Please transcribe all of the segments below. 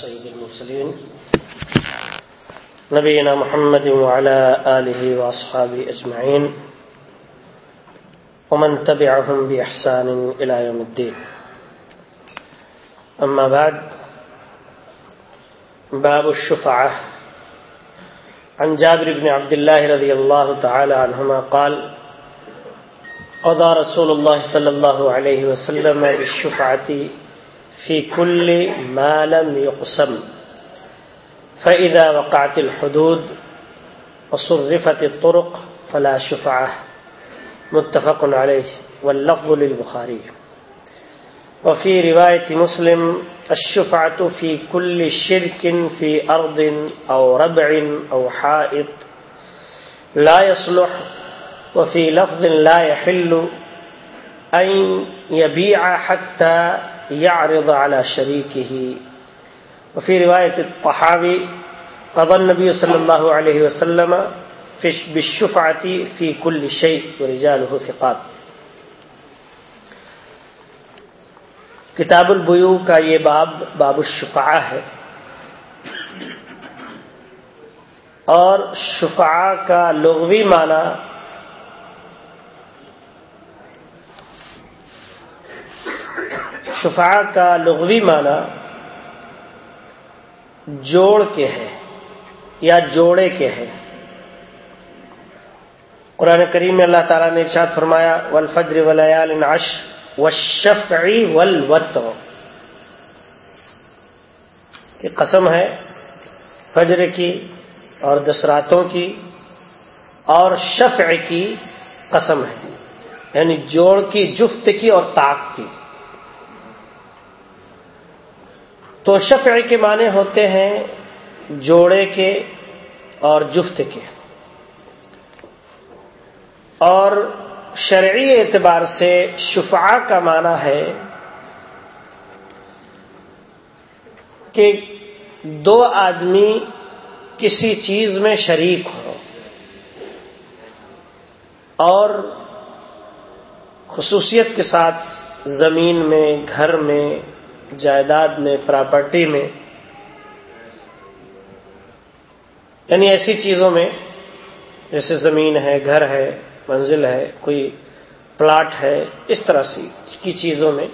سيد المرسلين نبينا محمد وعلى آله وأصحابه أجمعين ومن تبعهم بإحسان إلى يوم الدين أما بعد، باب الشفعة عن جابر بن عبد الله رضي الله تعالى عنهما قال قضى رسول الله صلى الله عليه وسلم بالشفعة في كل ما لم يقسم فإذا وقعت الحدود وصرفت الطرق فلا شفعة. متفق عليه واللفظ للبخاري وفي رواية مسلم، الشفعة في كل شرك في أرض أو ربع أو حائط لا يصلح وفي لفظ لا يحل أن يبيع حتى يعرض على شريكه. وفي رواية الطحاوي، قضى النبي صلى الله عليه وسلم بالشفعة في كل شيء، ورجاله ثقات. کتاب البیو کا یہ باب باب الشفعہ ہے. اور شفعہ کا لغوی معنی شفا کا لغوی معنی جوڑ کے ہے یا جوڑے کے ہے قرآن کریم میں اللہ تعالیٰ نے ارشاد فرمایا ولفجر ولیال عش وشفعی ولوت کی قسم ہے فجر کی اور دسراتوں کی اور شفع کی قسم ہے یعنی جوڑ کی، جفت کی اور تاک کی۔ تو شفع کے معنی ہوتے ہیں جوڑے کے اور جفت کے۔ اور شرعی اعتبار سے شفا کا معنی ہے کہ دو آدمی کسی چیز میں شریک ہو اور خصوصیت کے ساتھ زمین میں، گھر میں جائیداد میں پراپرٹی میں یعنی ایسی چیزوں میں، جیسے زمین ہے، گھر ہے، منزل ہے، کوئی پلاٹ ہے، اس طرح کی چیزوں میں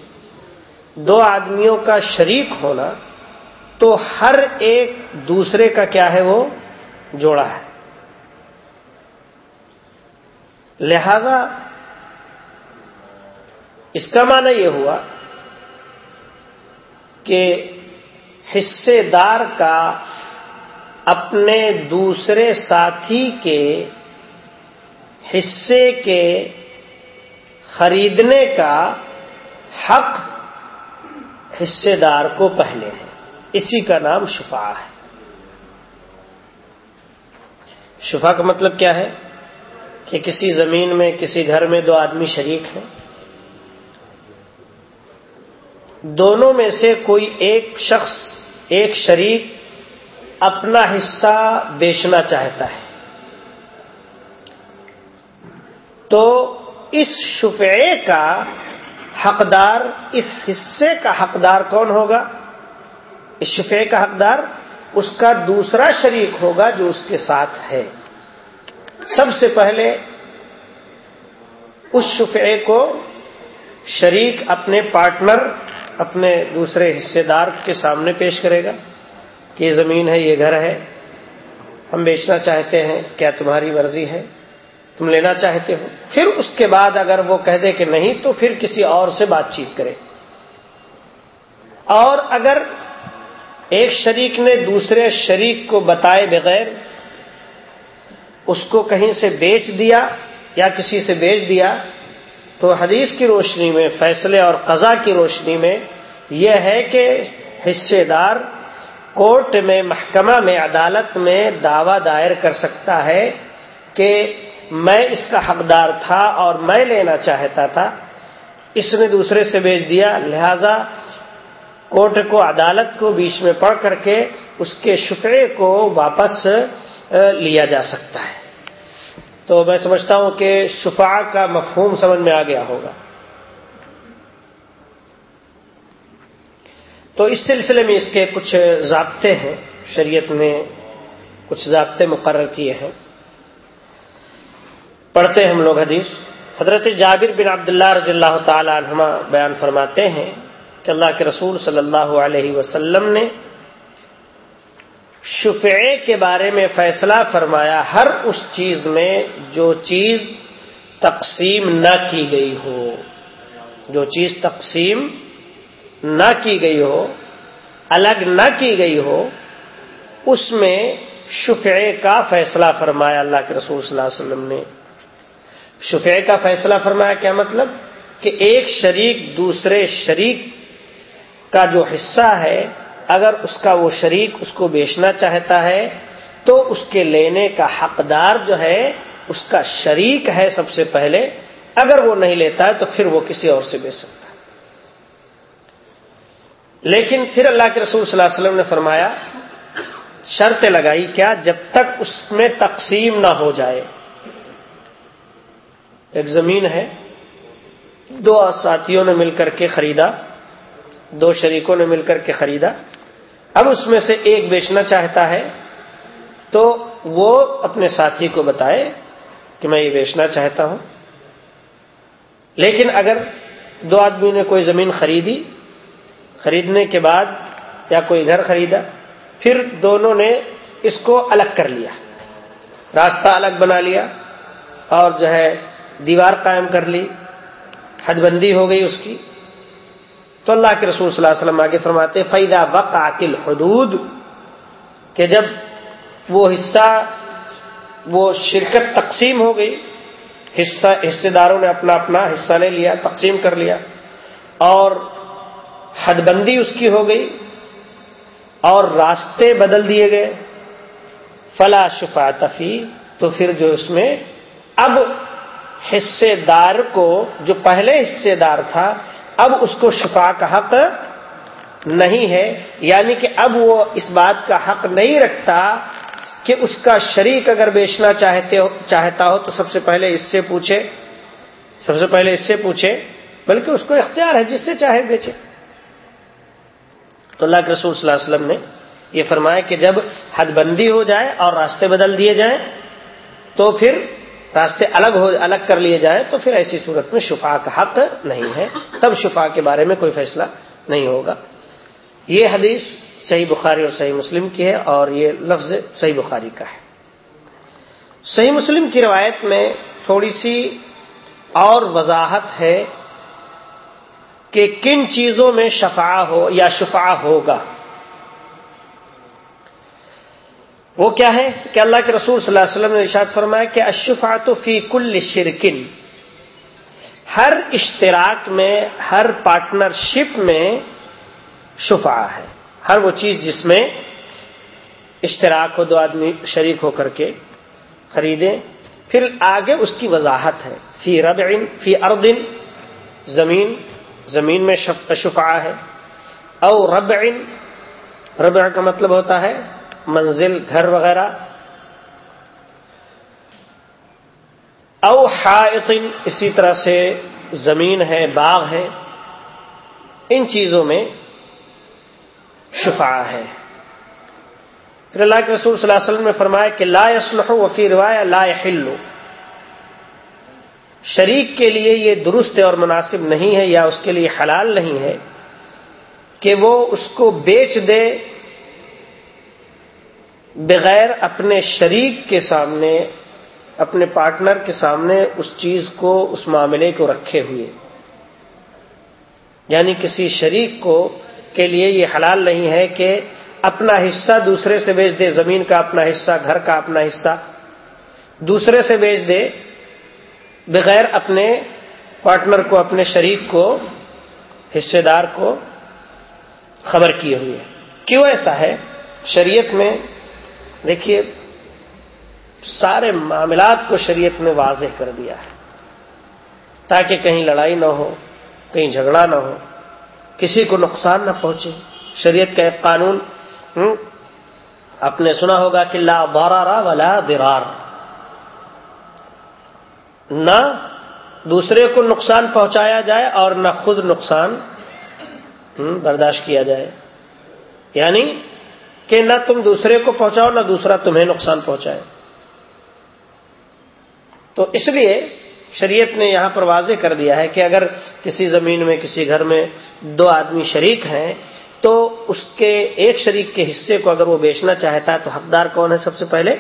دو آدمیوں کا شریک ہونا تو ہر ایک دوسرے کا کیا ہے وہ؟ جوڑا ہے۔ لہذا اس کا معنی یہ ہوا کہ حصے دار کا اپنے دوسرے ساتھی کے حصے کے خریدنے کا حق حصے دار کو پہلے ہے۔ اسی کا نام شفا ہے۔ شفا کا مطلب کیا ہے؟ کہ کسی زمین میں، کسی گھر میں دو آدمی شریک ہیں۔ دونوں میں سے کوئی ایک شخص، ایک شریک اپنا حصہ بیچنا چاہتا ہے۔ تو اس شفعے کا حقدار، اس حصے کا حقدار کون ہوگا؟ اس شفعے کا حقدار اس کا دوسرا شریک ہوگا جو اس کے ساتھ ہے۔ سب سے پہلے اس شفعے کو شریک اپنے پارٹنر اپنے دوسرے حصے دار کے سامنے پیش کرے گا کہ یہ زمین ہے، یہ گھر ہے۔ ہم بیچنا چاہتے ہیں، کیا تمہاری مرضی ہے؟ تم لینا چاہتے ہو۔ پھر اس کے بعد اگر وہ کہہ دے کہ نہیں، تو پھر کسی اور سے بات چیت کرے۔ اور اگر ایک شریک نے دوسرے شریک کو بتائے بغیر اس کو کہیں سے بیچ دیا یا کسی سے بیچ دیا تو حدیث کی روشنی میں، فیصلے اور قضا کی روشنی میں یہ ہے کہ حصے دار کورٹ میں، محکمہ میں، عدالت میں دعوی دائر کر سکتا ہے کہ میں اس کا حقدار تھا اور میں لینا چاہتا تھا، اس نے دوسرے سے بیچ دیا۔ لہذا کورٹ کو، عدالت کو بیچ میں پڑھ کر کے اس کے شفعے کو واپس لیا جا سکتا ہے۔ تو میں سمجھتا ہوں کہ شفا کا مفہوم سمجھ میں آ گیا ہوگا۔ تو اس سلسلے میں اس کے کچھ ضابطے ہیں، شریعت نے کچھ ضابطے مقرر کیے ہیں۔ پڑھتے ہیں ہم لوگ حدیث۔ حضرت جابر بن عبداللہ رضی اللہ تعالی عنہما بیان فرماتے ہیں کہ اللہ کے رسول صلی اللہ علیہ وسلم نے شفعے کے بارے میں فیصلہ فرمایا، ہر اس چیز میں جو چیز تقسیم نہ کی گئی ہو، جو چیز تقسیم نہ کی گئی ہو، الگ نہ کی گئی ہو، اس میں شفعے کا فیصلہ فرمایا اللہ کے رسول صلی اللہ علیہ وسلم نے۔ شفعے کا فیصلہ فرمایا کیا مطلب؟ کہ ایک شریک دوسرے شریک کا جو حصہ ہے اگر اس کا وہ شریک اس کو بیچنا چاہتا ہے، تو اس کے لینے کا حقدار جو ہے، اس کا شریک ہے سب سے پہلے۔ اگر وہ نہیں لیتا ہے، تو پھر وہ کسی اور سے بیچ سکتا ہے۔ لیکن پھر اللہ کے رسول صلی اللہ علیہ وسلم نے فرمایا شرط لگائی کیا، جب تک اس میں تقسیم نہ ہو جائے۔ ایک زمین ہے، دو ساتھیوں نے مل کر کے خریدا، دو شریکوں نے مل کر کے خریدا۔ اب اس میں سے ایک بیچنا چاہتا ہے، تو وہ اپنے ساتھی کو بتائے کہ میں یہ بیچنا چاہتا ہوں۔ لیکن اگر دو آدمی نے کوئی زمین خریدی، خریدنے کے بعد یا کوئی گھر خریدا، پھر دونوں نے اس کو الگ کر لیا، راستہ الگ بنا لیا اور جو ہے دیوار قائم کر لی، حد بندی ہو گئی اس کی۔ تو اللہ کے رسول صلی اللہ علیہ وسلم آگے فرماتے فیدا وقل حدود کہ جب وہ حصہ، وہ شرکت تقسیم ہو گئی، حصہ، حصے داروں نے اپنا اپنا حصہ لے لیا، تقسیم کر لیا، اور حد بندی اس کی ہو گئی، اور راستے بدل دیے گئے، فلا شفا تفی تو پھر جو اس میں، اب حصے دار کو، جو پہلے حصے دار تھا اب اس کو شفا کا حق نہیں ہے یعنی کہ اب وہ اس بات کا حق نہیں رکھتا کہ اس کا شریک اگر بیچنا چاہتے ہو، چاہتا ہو تو سب سے پہلے اس سے پوچھے۔ سب سے پہلے اس سے پوچھے، بلکہ اس کو اختیار ہے، جس سے چاہے بیچے۔ تو اللہ کے رسول صلی اللہ علیہ وسلم نے یہ فرمایا کہ جب حد بندی ہو جائے اور راستے بدل دیے جائیں تو پھر راستے الگ ہو الگ کر لیے جائیں تو پھر ایسی صورت میں شفا کا حق نہیں ہے۔ تب شفا کے بارے میں کوئی فیصلہ نہیں ہوگا۔ یہ حدیث صحیح بخاری اور صحیح مسلم کی ہے اور یہ لفظ صحیح بخاری کا ہے۔ صحیح مسلم کی روایت میں تھوڑی سی اور وضاحت ہے کہ کن چیزوں میں شفا ہو یا شفا ہوگا۔ وہ کیا ہے کہ اللہ کے رسول صلی اللہ علیہ وسلم نے ارشاد فرمایا کہ اشفات فی کل شرکن۔ ہر اشتراک میں، ہر پارٹنرشپ میں شفا ہے۔ ہر وہ چیز جس میں اشتراک ہو، دو آدمی شریک ہو کر کے خریدیں۔ پھر آگے اس کی وضاحت ہے۔ فی رب فی اردن زمین زمین میں شفا ہے۔ او رب رب کا مطلب ہوتا ہے منزل، گھر وغیرہ۔ او حائط، اسی طرح سے زمین ہے، باغ ہے، ان چیزوں میں شفا ہے۔ پھر اللہ کے رسول صلی اللہ علیہ وسلم نے فرمایا کہ لا اسلح وفی روایا لا حلو شریک کے لیے یہ درست اور مناسب نہیں ہے یا اس کے لیے حلال نہیں ہے کہ وہ اس کو بیچ دے بغیر اپنے شریک کے سامنے، اپنے پارٹنر کے سامنے اس چیز کو، اس معاملے کو رکھے ہوئے۔ یعنی کسی شریک کو کے لیے یہ حلال نہیں ہے کہ اپنا حصہ دوسرے سے بیچ دے، زمین کا اپنا حصہ، گھر کا اپنا حصہ دوسرے سے بیچ دے، بغیر اپنے پارٹنر کو، اپنے شریک کو، حصے دار کو خبر کیے ہوئے۔ کیوں ایسا ہے؟ شریعت میں دیکھیے، سارے معاملات کو شریعت نے واضح کر دیا ہے۔ تاکہ کہیں لڑائی نہ ہو، کہیں جھگڑا نہ ہو، کسی کو نقصان نہ پہنچے۔ شریعت کا ایک قانون آپ نے سنا ہوگا کہ لا بارا ولا درار نہ دوسرے کو نقصان پہنچایا جائے اور نہ خود نقصان برداشت کیا جائے۔ یعنی کہ نہ تم دوسرے کو پہنچاؤ، نہ دوسرا تمہیں نقصان پہنچائے۔ تو اس لیے شریعت نے یہاں پر واضح کر دیا ہے کہ اگر کسی زمین میں، کسی گھر میں دو آدمی شریک ہیں، تو اس کے ایک شریک کے حصے کو اگر وہ بیچنا چاہتا ہے، تو حقدار کون ہے سب سے پہلے؟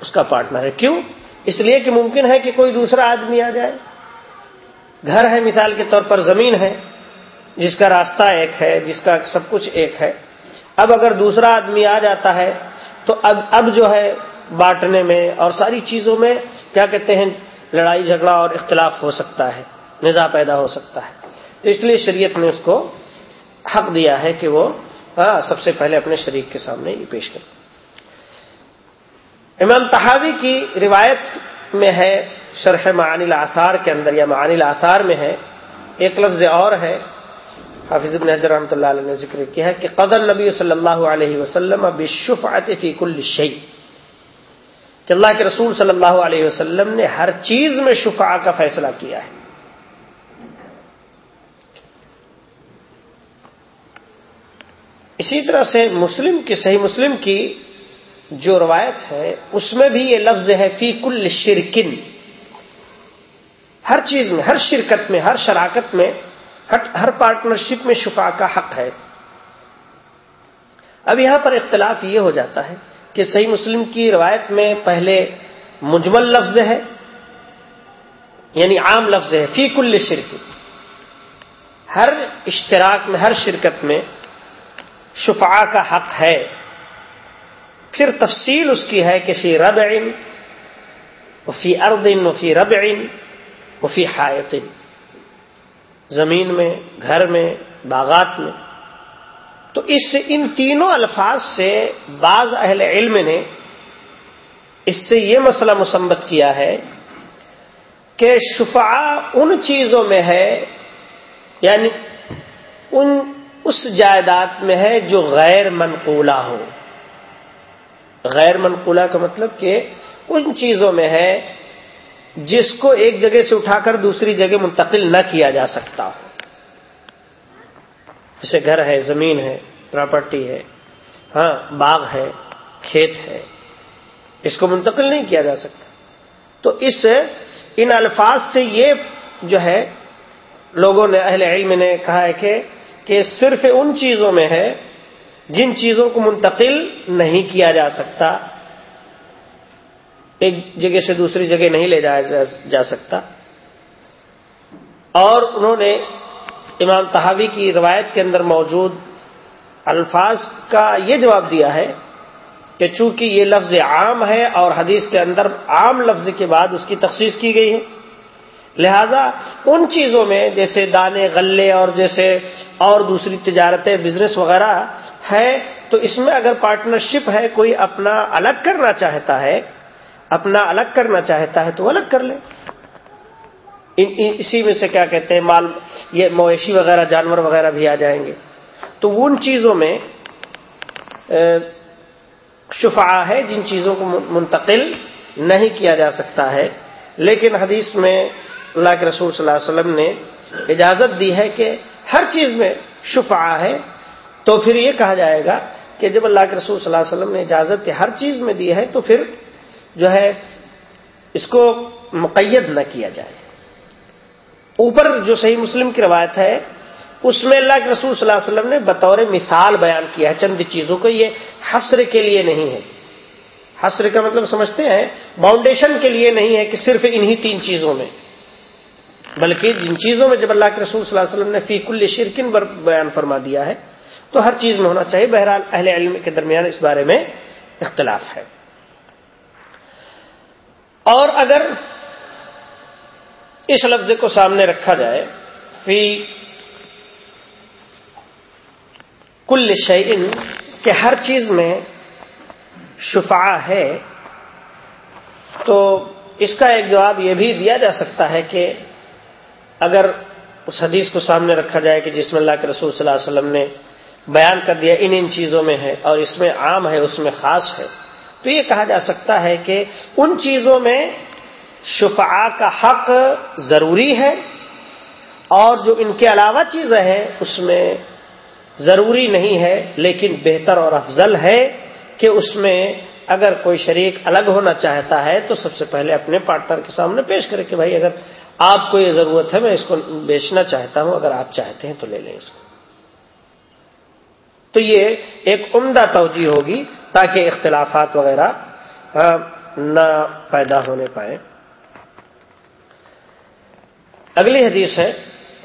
اس کا پارٹنر ہے۔ کیوں؟ اس لیے کہ ممکن ہے کہ کوئی دوسرا آدمی آ جائے۔ گھر ہے مثال کے طور پر، زمین ہے، جس کا راستہ ایک ہے، جس کا سب کچھ ایک ہے۔ اب اگر دوسرا آدمی آ جاتا ہے تو اب اب جو ہے بانٹنے میں اور ساری چیزوں میں کیا کہتے ہیں لڑائی جھگڑا اور اختلاف ہو سکتا ہے نظا پیدا ہو سکتا ہے۔ تو اس لیے شریعت نے اس کو حق دیا ہے کہ وہ ہاں سب سے پہلے اپنے شریک کے سامنے یہ پیش کرے۔ امام تحاوی کی روایت میں ہے، شرح معانی الاثار کے اندر یا معانی الاثار میں ہے، ایک لفظ اور ہے۔ حافظ ابن حضر رحمۃ اللہ علیہ نے ذکر کیا ہے کہ قدر نبی صلی اللہ علیہ وسلم فی کل شعی کہ اللہ کے رسول صلی اللہ علیہ وسلم نے ہر چیز میں شفا کا فیصلہ کیا ہے۔ اسی طرح سے مسلم کی، صحیح مسلم کی جو روایت ہے، اس میں بھی یہ لفظ ہے فی کل شرکن۔ ہر چیز میں، ہر شرکت میں، ہر شراکت میں ہر پارٹنرشپ میں شفا کا حق ہے۔ اب یہاں پر اختلاف یہ ہو جاتا ہے کہ صحیح مسلم کی روایت میں پہلے مجمل لفظ ہے یعنی عام لفظ ہے، فی کل شرک۔ ہر اشتراک میں، ہر شرکت میں شفا کا حق ہے۔ پھر تفصیل اس کی ہے کہ فی رب عین وفی اردن وفی رب عین وفی حایت زمین میں، گھر میں، باغات میں۔ تو اس سے، ان تینوں الفاظ سے بعض اہل علم نے اس سے یہ مسئلہ مسمت کیا ہے کہ شفا ان چیزوں میں ہے یعنی ان اس جائیداد میں ہے جو غیر منقولہ ہو۔ غیر منقولہ کا مطلب کہ ان چیزوں میں ہے جس کو ایک جگہ سے اٹھا کر دوسری جگہ منتقل نہ کیا جا سکتا ہو۔ جیسے گھر ہے، زمین ہے پراپرٹی ہے ہاں باغ ہے، کھیت ہے، اس کو منتقل نہیں کیا جا سکتا۔ تو اس ان الفاظ سے یہ جو ہے، لوگوں نے، اہل علم نے کہا ہے کہ کہ صرف ان چیزوں میں ہے جن چیزوں کو منتقل نہیں کیا جا سکتا۔ ایک جگہ سے دوسری جگہ نہیں لے جایا جا سکتا۔ اور انہوں نے امام تحاوی کی روایت کے اندر موجود الفاظ کا یہ جواب دیا ہے کہ چونکہ یہ لفظ عام ہے اور حدیث کے اندر عام لفظ کے بعد اس کی تخصیص کی گئی ہے، لہذا ان چیزوں میں جیسے دانے، غلے اور جیسے اور دوسری تجارتیں بزنس وغیرہ ہے تو اس میں اگر پارٹنرشپ ہے، کوئی اپنا الگ کرنا چاہتا ہے اپنا الگ کرنا چاہتا ہے تو الگ کر لے۔ اسی میں سے کیا کہتے ہیں، مال، یہ مویشی وغیرہ، جانور وغیرہ بھی آ جائیں گے۔ تو ان چیزوں میں شفا ہے جن چیزوں کو منتقل نہیں کیا جا سکتا ہے۔ لیکن حدیث میں اللہ کے رسول صلی اللہ علیہ وسلم نے اجازت دی ہے کہ ہر چیز میں شفا ہے۔ تو پھر یہ کہا جائے گا کہ جب اللہ کے رسول صلی اللہ علیہ وسلم نے اجازت ہر چیز میں دی ہے تو پھر جو ہے، اس کو مقید نہ کیا جائے۔ اوپر جو صحیح مسلم کی روایت ہے، اس میں اللہ کے رسول صلی اللہ علیہ وسلم نے بطور مثال بیان کیا ہے۔ چند چیزوں کو یہ حسر کے لیے نہیں ہے۔ حسر کا مطلب سمجھتے ہیں باؤنڈیشن کے لیے نہیں ہے کہ صرف انہی تین چیزوں میں۔ بلکہ جن چیزوں میں جب اللہ کے رسول صلی اللہ علیہ وسلم نے فی کل شرکن پر بیان فرما دیا ہے، تو ہر چیز میں ہونا چاہیے۔ بہرحال اہل علم کے درمیان اس بارے میں اختلاف ہے۔ اور اگر اس لفظ کو سامنے رکھا جائے، فی کل شعین کہ ہر چیز میں شفا ہے، تو اس کا ایک جواب یہ بھی دیا جا سکتا ہے کہ اگر اس حدیث کو سامنے رکھا جائے کہ جس میں اللہ کے رسول صلی اللہ علیہ وسلم نے بیان کر دیا ان ان چیزوں میں ہے اور اس میں عام ہے، اس میں خاص ہے تو یہ کہا جا سکتا ہے کہ ان چیزوں میں شفا کا حق ضروری ہے اور جو ان کے علاوہ چیزیں ہیں، اس میں ضروری نہیں ہے، لیکن بہتر اور افضل ہے کہ اس میں اگر کوئی شریک الگ ہونا چاہتا ہے تو سب سے پہلے اپنے پارٹنر کے سامنے پیش کرے کہ بھائی، اگر آپ کو یہ ضرورت ہے، میں اس کو بیچنا چاہتا ہوں، اگر آپ چاہتے ہیں تو لے لیں اس کو۔ تو یہ ایک عمدہ توجہ ہوگی تاکہ اختلافات وغیرہ نہ پیدا ہونے پائے اگلی حدیث ہے،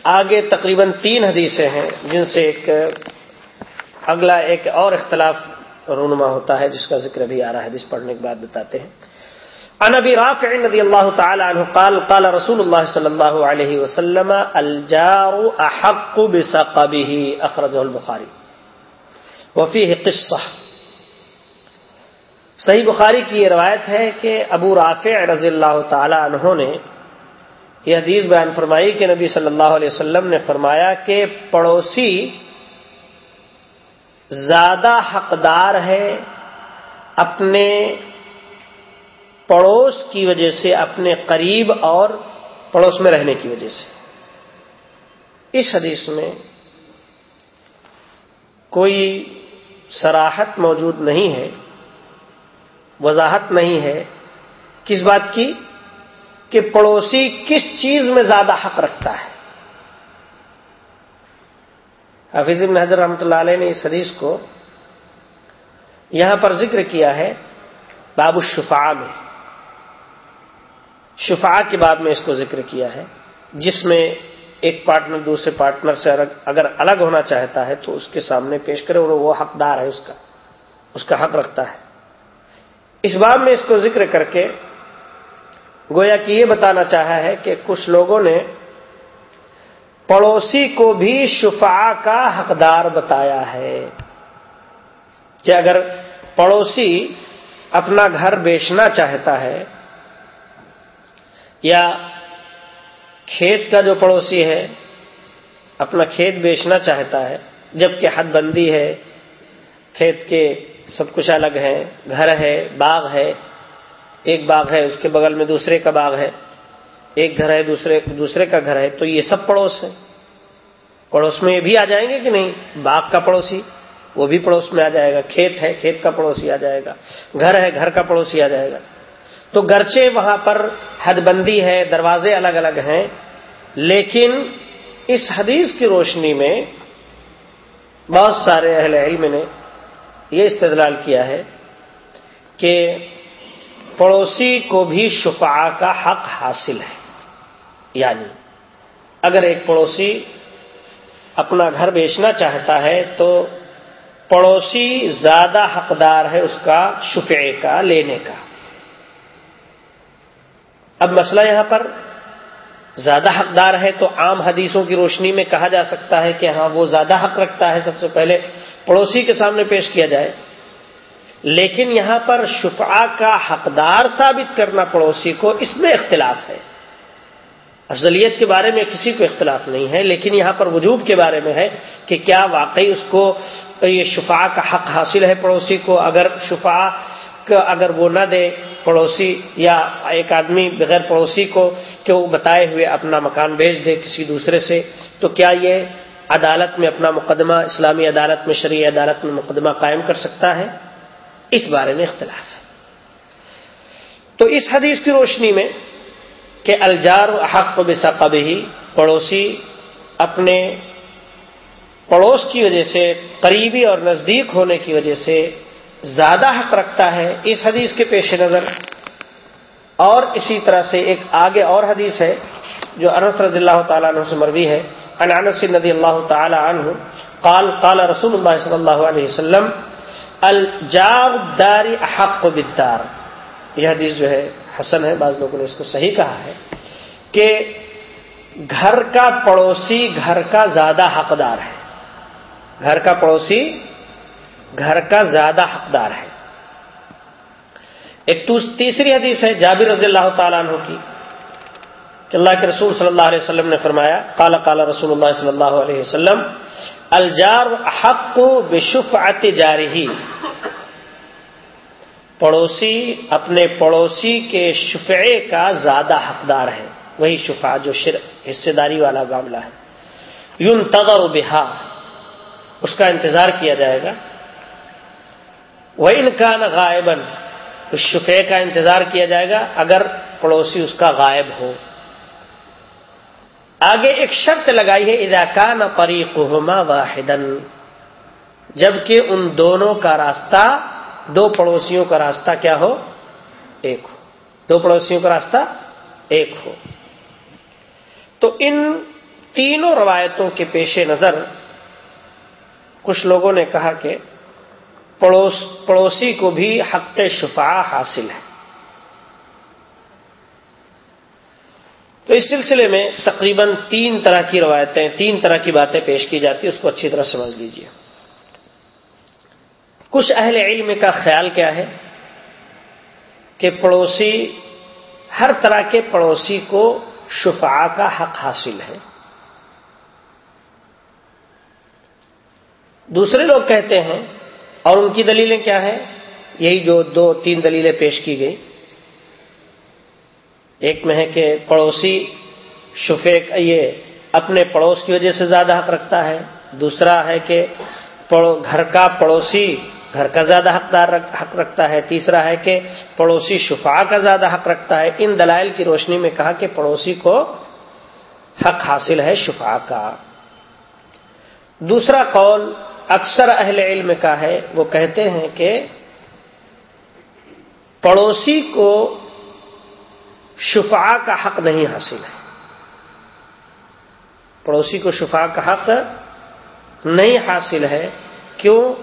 آگے تقریباً تین حدیثیں ہیں جن سے ایک، اگلا ایک اور اختلاف رونما ہوتا ہے، جس کا ذکر بھی آ رہا ہے، حدیث پڑھنے کے بعد بتاتے ہیں۔ عن ابي رافع رضي الله تعالى عنه قال قال رسول الله صلى الله عليه وسلم، الجار احق بسقبه، اخرجه البخاري وفيه قصه صحیح بخاری کی یہ روایت ہے کہ ابو رافع رضی اللہ تعالی عنہ نے یہ حدیث بیان فرمائی کہ نبی صلی اللہ علیہ وسلم نے فرمایا کہ پڑوسی زیادہ حقدار ہے اپنے پڑوس کی وجہ سے، اپنے قریب اور پڑوس میں رہنے کی وجہ سے۔ اس حدیث میں کوئی سراحت موجود نہیں ہے، وضاحت نہیں ہے، کس بات کی؟ کہ پڑوسی کس چیز میں زیادہ حق رکھتا ہے۔ حفیظ ابن حضر رحمۃ اللہ علیہ نے اس حدیث کو یہاں پر ذکر کیا ہے باب الشفاء میں۔ شفا کے بعد میں اس کو ذکر کیا ہے، جس میں ایک پارٹنر دوسرے پارٹنر سے اگر الگ ہونا چاہتا ہے تو اس کے سامنے پیش کرے اور وہ حقدار ہے اس کا۔ اس کا حق رکھتا ہے۔ اس باب میں اس کو ذکر کر کے گویا کہ یہ بتانا چاہا ہے کہ کچھ لوگوں نے پڑوسی کو بھی شفا کا حقدار بتایا ہے۔ کہ اگر پڑوسی اپنا گھر بیچنا چاہتا ہے یا کھیت کا جو پڑوسی ہے، اپنا کھیت بیچنا چاہتا ہے جبکہ حد بندی ہے، کھیت کے سب کچھ الگ ہے گھر ہے، باغ ہے، ایک باغ ہے، اس کے بغل میں دوسرے کا باغ ہے، ایک گھر ہے، دوسرے دوسرے کا گھر ہے، تو یہ سب پڑوس ہے پڑوس میں یہ بھی آ جائیں گے کہ نہیں؟ باغ کا پڑوسی، وہ بھی پڑوس میں آ جائے گا، کھیت ہے، کھیت کا پڑوسی آ جائے گا، گھر ہے، گھر کا پڑوسی آ جائے گا۔ تو گرچے وہاں پر حد بندی ہے، دروازے الگ الگ ہیں، لیکن اس حدیث کی روشنی میں بہت سارے اہل علم نے یہ استدلال کیا ہے کہ پڑوسی کو بھی شفا کا حق حاصل ہے۔ یعنی اگر ایک پڑوسی اپنا گھر بیچنا چاہتا ہے تو پڑوسی زیادہ حقدار ہے اس کا شفعے کا، لینے کا۔ اب مسئلہ یہاں پر زیادہ حقدار ہے تو عام حدیثوں کی روشنی میں کہا جا سکتا ہے کہ ہاں وہ زیادہ حق رکھتا ہے سب سے پہلے پڑوسی کے سامنے پیش کیا جائے۔ لیکن یہاں پر شفا کا حقدار ثابت کرنا پڑوسی کو اس میں اختلاف ہے۔ افضلیت کے بارے میں کسی کو اختلاف نہیں ہے، لیکن یہاں پر وجوب کے بارے میں ہے کہ کیا واقعی اس کو یہ شفا کا حق حاصل ہے پڑوسی کو۔ اگر شفا اگر وہ نہ دے پڑوسی یا ایک آدمی بغیر پڑوسی کو کہ وہ بتائے ہوئے اپنا مکان بھیج دے کسی دوسرے سے، تو کیا یہ عدالت میں اپنا مقدمہ، اسلامی عدالت میں، شرعی عدالت میں مقدمہ قائم کر سکتا ہے؟ اس بارے میں اختلاف ہے۔ تو اس حدیث کی روشنی میں کہ الجار حق بسقب ہی پڑوسی اپنے پڑوس کی وجہ سے، قریبی اور نزدیک ہونے کی وجہ سے زیادہ حق رکھتا ہے اس حدیث کے پیش نظر۔ اور اسی طرح سے ایک آگے اور حدیث ہے جو انس رضی اللہ تعالیٰ عنہ سے مروی ہے۔ انس ندی اللہ تعالیٰ عنہ قال قال رسول اللہ صلی اللہ علیہ وسلم، الجار داری حق بدار یہ حدیث جو ہے حسن ہے، بعض لوگوں نے اس کو صحیح کہا ہے کہ گھر کا پڑوسی گھر کا زیادہ حقدار ہے۔ گھر کا پڑوسی گھر کا زیادہ حقدار ہے۔ ایک تیسری حدیث ہے جابر رضی اللہ تعالیٰ عنہ کی کہ اللہ کے رسول صلی اللہ علیہ وسلم نے فرمایا کالا کالا رسول اللہ صلی اللہ علیہ وسلم، الجار حق کو بشف جاری پڑوسی اپنے پڑوسی کے شفعے کا زیادہ حقدار ہے۔ وہی شفا جو شر، حصے داری والا معاملہ ہے۔ یون تغر بہا۔ اس کا انتظار کیا جائے گا۔ وہ ان کا غائبن اس شفے کا انتظار کیا جائے گا اگر پڑوسی اس کا غائب ہو۔ آگے ایک شرط لگائی ہے اداکان فریق واحدن جبکہ ان دونوں کا راستہ، دو پڑوسیوں کا راستہ کیا ہو؟ ایک ہو۔ دو پڑوسیوں کا راستہ ایک ہو۔ تو ان تینوں روایتوں کے پیش نظر کچھ لوگوں نے کہا کہ پڑوس پڑوسی کو بھی حق شفا حاصل ہے۔ تو اس سلسلے میں تقریباً تین طرح کی روایتیں، تین طرح کی باتیں پیش کی جاتی اس کو اچھی طرح سمجھ لیجیے کچھ اہل علم کا خیال کیا ہے؟ کہ پڑوسی، ہر طرح کے پڑوسی کو شفا کا حق حاصل ہے۔ دوسرے لوگ کہتے ہیں اور ان کی دلیلیں کیا ہیں؟ یہی جو دو تین دلیلیں پیش کی گئی ایک میں ہے کہ پڑوسی شفے یہ اپنے پڑوس کی وجہ سے زیادہ حق رکھتا ہے۔ دوسرا ہے کہ گھر کا پڑوسی، گھر کا زیادہ حقدار حق رکھتا ہے۔ تیسرا ہے کہ پڑوسی شفا کا زیادہ حق رکھتا ہے۔ ان دلائل کی روشنی میں کہا کہ پڑوسی کو حق حاصل ہے شفا کا۔ دوسرا قول اکثر اہل علم کا ہے، وہ کہتے ہیں کہ پڑوسی کو شفا کا حق نہیں حاصل ہے۔ پڑوسی کو شفا کا حق نہیں حاصل ہے۔ کیوں؟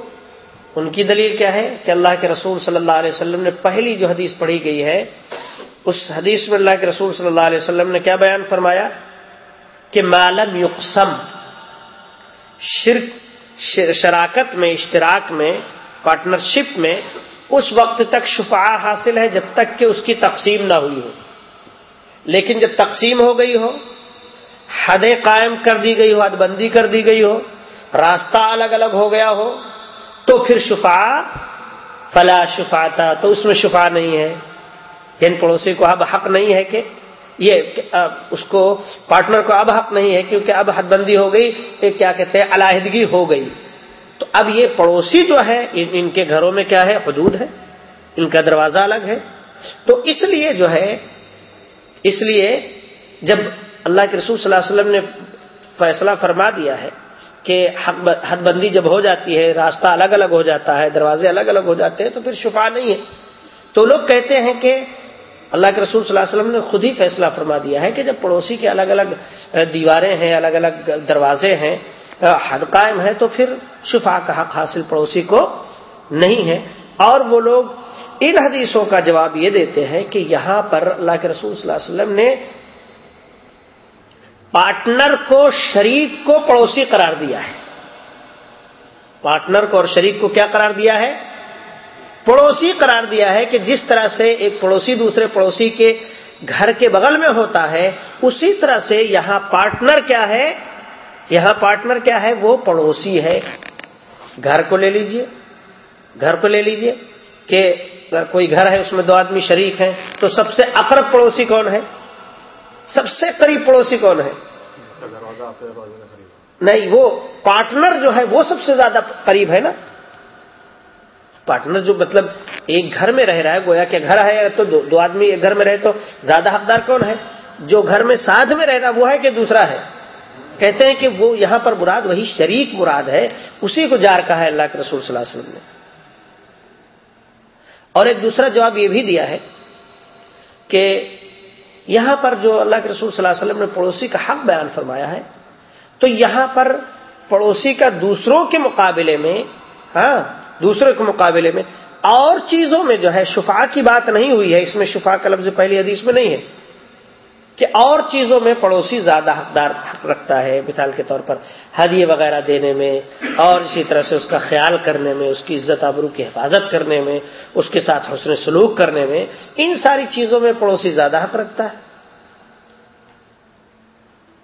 ان کی دلیل کیا ہے؟ کہ اللہ کے رسول صلی اللہ علیہ وسلم نے پہلی جو حدیث پڑھی گئی ہے، اس حدیث میں اللہ کے رسول صلی اللہ علیہ وسلم نے کیا بیان فرمایا؟ کہ معلوم یقسم شرک شراکت میں، اشتراک میں پارٹنرشپ میں اس وقت تک شفا حاصل ہے جب تک کہ اس کی تقسیم نہ ہوئی ہو۔ لیکن جب تقسیم ہو گئی ہو، حدیں قائم کر دی گئی ہو، حد بندی کر دی گئی ہو، راستہ الگ الگ ہو گیا ہو، تو پھر شفا فلا شفا تھا تو اس میں شفا نہیں ہے۔ جن پڑوسی کو اب حق نہیں ہے کہ یہ اس کو پارٹنر کو اب حق نہیں ہے کیونکہ اب حد بندی ہو گئی کیا کہتے ہیں علاحدگی ہو گئی۔ تو اب یہ پڑوسی جو ہے ان کے گھروں میں کیا ہے؟ حدود ہے ان کا دروازہ الگ ہے۔ تو اس لیے جو ہے، اس لیے جب اللہ کے رسول صلی اللہ علیہ وسلم نے فیصلہ فرما دیا ہے کہ حد بندی جب ہو جاتی ہے، راستہ الگ الگ ہو جاتا ہے، دروازے الگ الگ ہو جاتے ہیں، تو پھر شفا نہیں ہے۔ تو لوگ کہتے ہیں کہ اللہ کے رسول صلی اللہ علیہ وسلم نے خود ہی فیصلہ فرما دیا ہے کہ جب پڑوسی کے الگ الگ دیواریں ہیں، الگ الگ دروازے ہیں حد قائم ہے، تو پھر شفا کا حق حاصل پڑوسی کو نہیں ہے۔ اور وہ لوگ ان حدیثوں کا جواب یہ دیتے ہیں کہ یہاں پر اللہ کے رسول صلی اللہ علیہ وسلم نے پارٹنر کو شریک کو پڑوسی قرار دیا ہے۔ پارٹنر کو اور شریک کو کیا قرار دیا ہے؟ پڑوسی قرار دیا ہے کہ جس طرح سے ایک پڑوسی دوسرے پڑوسی کے گھر کے بغل میں ہوتا ہے اسی طرح سے یہاں پارٹنر کیا ہے؟ یہاں پارٹنر کیا ہے؟ وہ پڑوسی ہے۔ گھر کو لے لیجیے۔ گھر کو لے لیجیے کہ کوئی گھر ہے اس میں دو آدمی شریک ہیں تو سب سے اقرب پڑوسی کون ہے؟ سب سے قریب پڑوسی کون ہے۔ نہیں وہ پارٹنر جو ہے وہ سب سے زیادہ قریب ہے نا؟ پارٹنر جو مطلب ایک گھر میں رہ رہا ہے، گویا کہ گھر ہے تو دو آدمی ایک گھر میں رہے تو زیادہ حقدار کون ہے؟ جو گھر میں ساتھ میں رہ رہا، وہ ہے کہ دوسرا ہے؟ کہتے ہیں کہ وہ یہاں پر مراد، وہی شریک مراد ہے، اسی کو جار کہا ہے اللہ کے رسول صلی اللہ علیہ وسلم نے۔ اور ایک دوسرا جواب یہ بھی دیا ہے کہ یہاں پر جو اللہ کے رسول صلی اللہ علیہ وسلم نے پڑوسی کا حق بیان فرمایا ہے، تو یہاں پر پڑوسی کا دوسروں کے مقابلے میں ہاں دوسروں کے مقابلے میں اور چیزوں میں جو ہے شفا کی بات نہیں ہوئی ہے، اس میں شفا کا لفظ پہلی حدیث میں نہیں ہے کہ اور چیزوں میں پڑوسی زیادہ حقدار حق رکھتا ہے، مثال کے طور پر ہدیے وغیرہ دینے میں اور اسی طرح سے اس کا خیال کرنے میں، اس کی عزت آبرو کی حفاظت کرنے میں، اس کے ساتھ حسن سلوک کرنے میں، ان ساری چیزوں میں پڑوسی زیادہ حق رکھتا ہے۔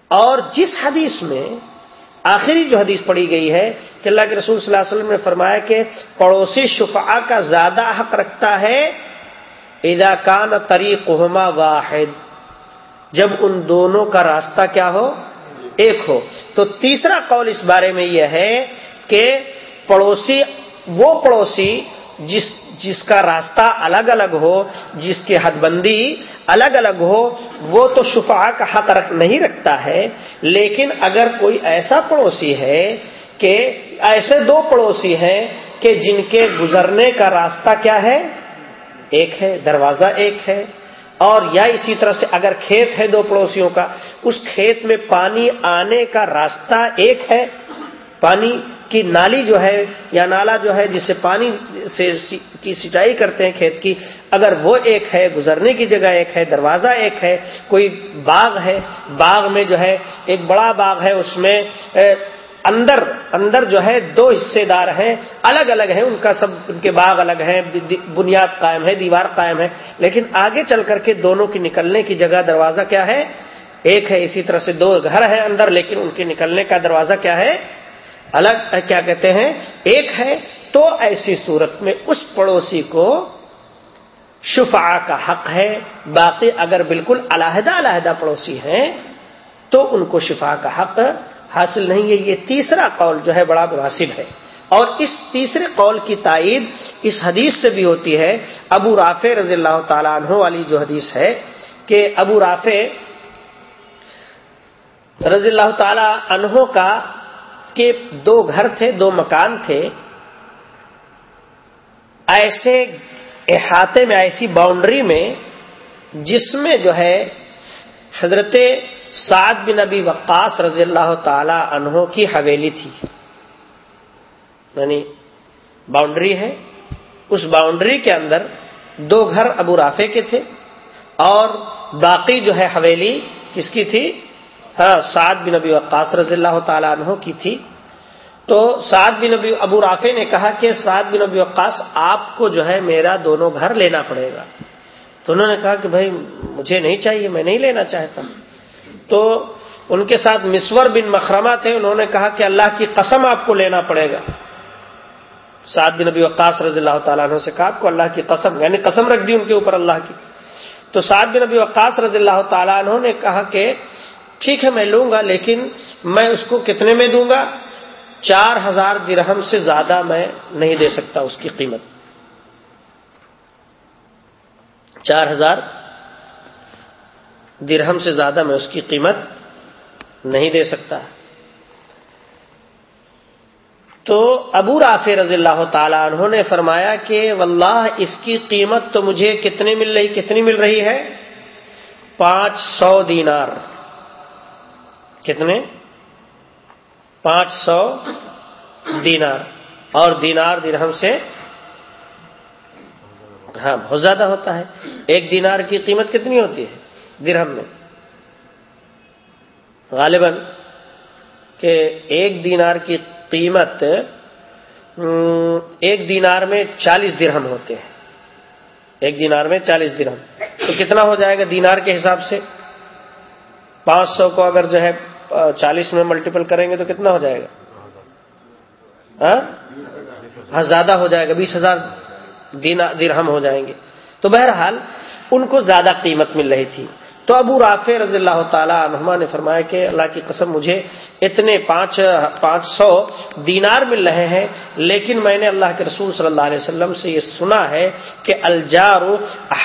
اور جس حدیث میں آخری جو حدیث پڑھی گئی ہے کہ اللہ کے رسول صلی اللہ علیہ وسلم نے فرمایا کہ پڑوسی شفا کا زیادہ حق رکھتا ہے ادا کان طریق واحد۔ جب ان دونوں کا راستہ کیا ہو؟ ایک ہو۔ تو تیسرا قول اس بارے میں یہ ہے کہ پڑوسی، وہ پڑوسی جس جس کا راستہ الگ الگ ہو، جس کی حد بندی الگ الگ ہو، وہ تو شفا کا حق نہیں رکھتا ہے۔ لیکن اگر کوئی ایسا پڑوسی ہے کہ ایسے دو پڑوسی ہیں کہ جن کے گزرنے کا راستہ کیا ہے؟ ایک ہے، دروازہ ایک ہے۔ اور یا اسی طرح سے اگر کھیت ہے دو پڑوسیوں کا، اس کھیت میں پانی آنے کا راستہ ایک ہے۔ پانی کی نالی جو ہے یا نالا جو ہے جس سے پانی سے کی سینچائی کرتے ہیں کھیت کی، اگر وہ ایک ہے، گزرنے کی جگہ ایک ہے، دروازہ ایک ہے، کوئی باغ ہے، باغ میں جو ہے ایک بڑا باغ ہے، اس میں اندر اندر جو ہے دو حصے دار ہیں، الگ الگ ہیں، ان کا سب، ان کے باغ الگ ہیں بنیاد قائم ہے، دیوار قائم ہے، لیکن آگے چل کر کے دونوں کی نکلنے کی جگہ دروازہ کیا ہے؟ ایک ہے اسی طرح سے دو گھر ہیں اندر، لیکن ان کے نکلنے کا دروازہ کیا ہے؟ الگ کیا کہتے ہیں؟ ایک ہے تو ایسی صورت میں اس پڑوسی کو شفا کا حق ہے، باقی اگر بالکل علیحدہ علیحدہ پڑوسی ہیں تو ان کو شفا کا حق حاصل نہیں ہے یہ تیسرا قول جو ہے بڑا مناسب ہے۔ اور اس تیسرے قول کی تائید اس حدیث سے بھی ہوتی ہے، ابو رافع رضی اللہ تعالیٰ عنہ والی جو حدیث ہے کہ ابو رافع رضی اللہ تعالی عنہ کا کہ دو گھر تھے، دو مکان تھے، ایسے احاطے میں، ایسی باؤنڈری میں، جس میں جو ہے حضرت سعد بن ابی وقاص رضی اللہ تعالی عنہ کی حویلی تھی۔ یعنی باؤنڈری ہے۔ اس باؤنڈری کے اندر دو گھر ابو رافے کے تھے اور باقی جو ہے حویلی کس کی تھی؟ ہاں سعد بن ابی وقاص رضی اللہ تعالی عنہ کی تھی۔ تو سعد بن ابی ابو رافے نے کہا کہ سعد بن ابی وقاص، آپ کو جو ہے میرا دونوں گھر لینا پڑے گا۔ تو انہوں نے کہا کہ بھائی، مجھے نہیں چاہیے، میں نہیں لینا چاہتا۔ تو ان کے ساتھ مسور بن مخرمہ تھے، انہوں نے کہا کہ اللہ کی قسم آپ کو لینا پڑے گا۔ سعد بن ابی وقاص رضی اللہ تعالیٰ عنہ سے کہا، آپ کو اللہ کی قسم یعنی قسم رکھ دی ان کے اوپر اللہ کی۔ تو سعد بن ابی وقاص رضی اللہ تعالیٰ عنہ نے کہا کہ ٹھیک ہے میں لوں گا، لیکن میں اس کو کتنے میں دوں گا؟ چار ہزار درہم سے زیادہ میں نہیں دے سکتا اس کی قیمت۔ چار ہزار درہم سے زیادہ میں اس کی قیمت نہیں دے سکتا۔ تو ابو رافع رضی اللہ تعالی انہوں نے فرمایا کہ، واللہ، اس کی قیمت تو مجھے کتنی مل رہی، کتنی مل رہی ہے؟ پانچ سو دینار۔ کتنے؟ پانچ سو دینار۔ اور دینار درہم سے ہاں بہت زیادہ ہوتا ہے۔ ایک دینار کی قیمت کتنی ہوتی ہے درہم میں؟ غالباً کہ ایک دینار کی قیمت ایک دینار میں چالیس درہم ہوتے ہیں۔ ایک دینار میں چالیس درہم۔ تو کتنا ہو جائے گا دینار کے حساب سے؟ پانچ سو کو اگر جو ہے چالیس میں ملٹیپل کریں گے تو کتنا ہو جائے گا؟ ہاں, ہاں، زیادہ ہو جائے گا بیس ہزار درہم ہو جائیں گے۔ تو بہرحال ان کو زیادہ قیمت مل رہی تھی۔ تو ابو رافع رضی اللہ تعالی عنہما نے فرمایا کہ اللہ کی قسم مجھے اتنے پانچ پانچ سو دینار مل رہے ہیں لیکن میں نے اللہ کے رسول صلی اللہ علیہ وسلم سے یہ سنا ہے کہ الجار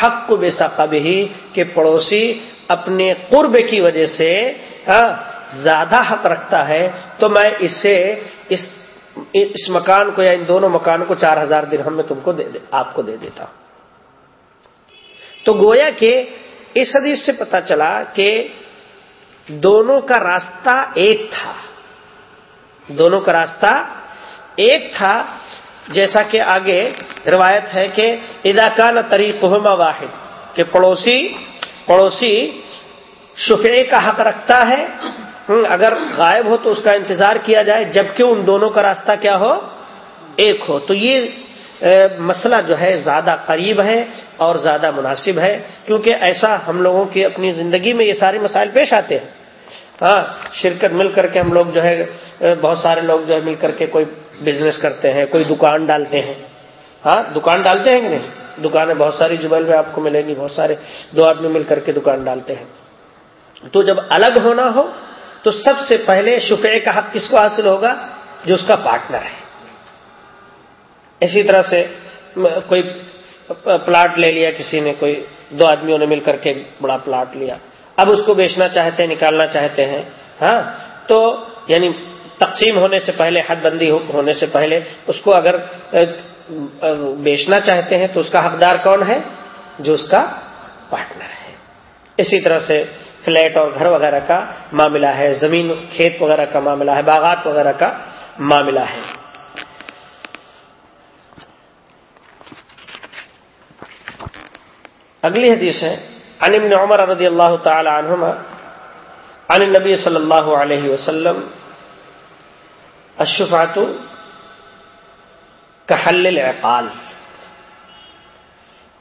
حق بے بھی کہ پڑوسی اپنے قرب کی وجہ سے ہاں، زیادہ حق رکھتا ہے، تو میں اسے اس اس مکان کو یا ان دونوں مکانوں کو چار ہزار درہم میں تم کو دے دے، آپ کو دے دیتا ہوں۔ تو گویا کہ اس حدیث سے پتا چلا کہ دونوں کا راستہ ایک تھا۔ دونوں کا راستہ ایک تھا، جیسا کہ آگے روایت ہے کہ اداکان طریق واحد، کہ پڑوسی پڑوسی شفے کا حق رکھتا ہے اگر غائب ہو تو اس کا انتظار کیا جائے، جبکہ ان دونوں کا راستہ کیا ہو؟ ایک ہو۔ تو یہ مسئلہ جو ہے زیادہ قریب ہے اور زیادہ مناسب ہے، کیونکہ ایسا ہم لوگوں کی اپنی زندگی میں یہ سارے مسائل پیش آتے ہیں۔ ہاں شرکت مل کر کے ہم لوگ جو ہے بہت سارے لوگ جو ہے مل کر کے کوئی بزنس کرتے ہیں، کوئی دکان ڈالتے ہیں۔ ہاں دکان ڈالتے ہیں کہ نہیں؟ دکانیں بہت ساری جبل میں آپ کو ملیں گی، بہت سارے دو آدمی مل کر کے دکان ڈالتے ہیں۔ تو جب الگ ہونا ہو تو سب سے پہلے شفے کا حق کس کو حاصل ہوگا؟ جو اس کا پارٹنر ہے۔ اسی طرح سے کوئی پلاٹ لے لیا، کسی نے کوئی دو آدمیوں نے مل کر کے بڑا پلاٹ لیا۔ اب اس کو بیچنا چاہتے ہیں، نکالنا چاہتے ہیں۔ ہاں تو یعنی تقسیم ہونے سے پہلے، حد بندی ہونے سے پہلے اس کو اگر بیچنا چاہتے ہیں تو اس کا حقدار کون ہے؟ جو اس کا پارٹنر ہے۔ اسی طرح سے فلیٹ اور گھر وغیرہ کا معاملہ ہے، زمین، کھیت وغیرہ کا معاملہ ہے، باغات وغیرہ کا معاملہ ہے۔ اگلی حدیث ہے، عن ابن عمر رضی اللہ تعالی عنہما، عن النبی صلی اللہ علیہ وسلم الشفعت کحل العقال،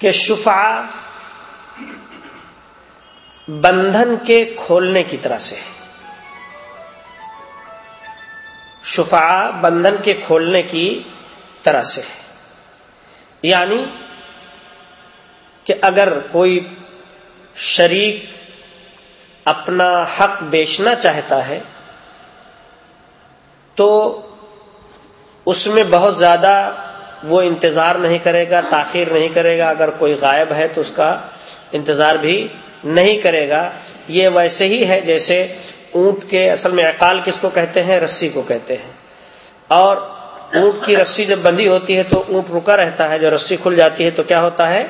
کہ شفا بندھن کے کھولنے کی طرح سے۔ شفا بندھن کے کھولنے کی طرح سے۔ یعنی کہ اگر کوئی شریک اپنا حق بیچنا چاہتا ہے، تو اس میں بہت زیادہ وہ انتظار نہیں کرے گا، تاخیر نہیں کرے گا۔ اگر کوئی غائب ہے تو اس کا انتظار بھی نہیں کرے گا، یہ ویسے ہی ہے جیسے اونٹ کے اصل میں اقال کس کو کہتے ہیں؟ رسی کو کہتے ہیں۔ اور اونٹ کی رسی جب بندی ہوتی ہے تو اونٹ رکا رہتا ہے جو رسی کھل جاتی ہے تو کیا ہوتا ہے؟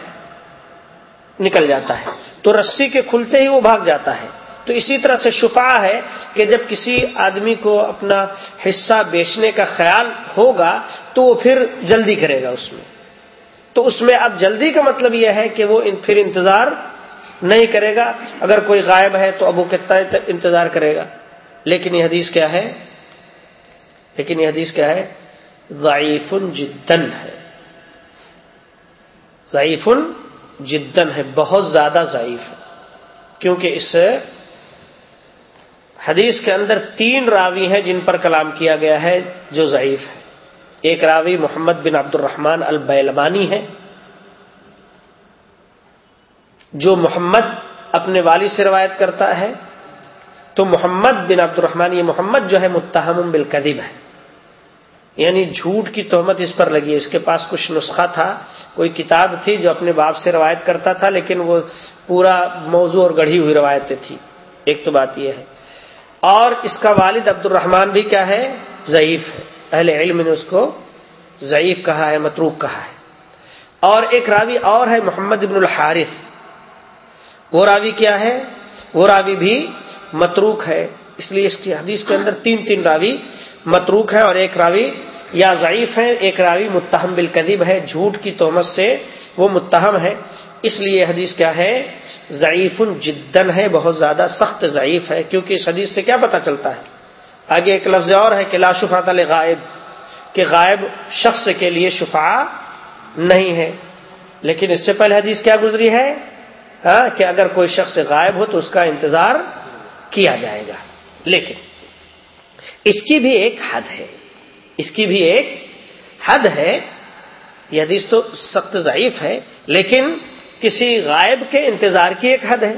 نکل جاتا ہے۔ تو رسی کے کھلتے ہی وہ بھاگ جاتا ہے۔ تو اسی طرح سے شفا ہے کہ جب کسی آدمی کو اپنا حصہ بیچنے کا خیال ہوگا تو وہ پھر جلدی کرے گا اس میں۔ تو اس میں اب جلدی کا مطلب یہ ہے کہ وہ پھر انتظار نہیں کرے گا۔ اگر کوئی غائب ہے تو اب وہ کتنا انتظار کرے گا۔ لیکن یہ حدیث کیا ہے؟ لیکن یہ حدیث کیا ہے؟ ضعیف جدن ہے۔ ضعیف جدن ہے، بہت زیادہ ضعیف کیونکہ اس حدیث کے اندر تین راوی ہیں جن پر کلام کیا گیا ہے جو ضعیف ہے ایک راوی محمد بن عبد الرحمان البیلمانی ہے جو محمد اپنے والد سے روایت کرتا ہے، تو محمد بن عبد الرحمان یہ محمد جو ہے متحم بالکذب ہے۔ یعنی جھوٹ کی تہمت اس پر لگی ہے۔ اس کے پاس کچھ نسخہ تھا، کوئی کتاب تھی جو اپنے باپ سے روایت کرتا تھا، لیکن وہ پورا موضوع اور گڑھی ہوئی روایتیں تھی ایک تو بات یہ ہے۔ اور اس کا والد عبد الرحمان بھی کیا ہے؟ ضعیف ہے۔ اہل علم نے اس کو ضعیف کہا ہے، متروک کہا ہے۔ اور ایک راوی اور ہے، محمد ابن الحارث۔ وہ راوی کیا ہے؟ وہ راوی بھی متروک ہے۔ اس لیے اس کی حدیث کے اندر تین تین راوی متروک ہے اور ایک راوی یا ضعیف ہے ایک راوی متہم بالکذب ہے۔ جھوٹ کی تہمت سے وہ متہم ہے اس لیے حدیث کیا ہے؟ ضعیف جدن ہے، بہت زیادہ سخت ضعیف ہے۔ کیونکہ اس حدیث سے کیا پتا چلتا ہے؟ آگے ایک لفظ اور ہے کہ لا شفا غائب کہ غائب شخص کے لیے شفا نہیں ہے۔ لیکن اس سے پہلے حدیث کیا گزری ہے؟ ہاں کہ اگر کوئی شخص غائب ہو تو اس کا انتظار کیا جائے گا۔ لیکن اس کی بھی ایک حد ہے۔ اس کی بھی ایک حد ہے۔ یہ حدیث تو سخت ضعیف ہے، لیکن کسی غائب کے انتظار کی ایک حد ہے۔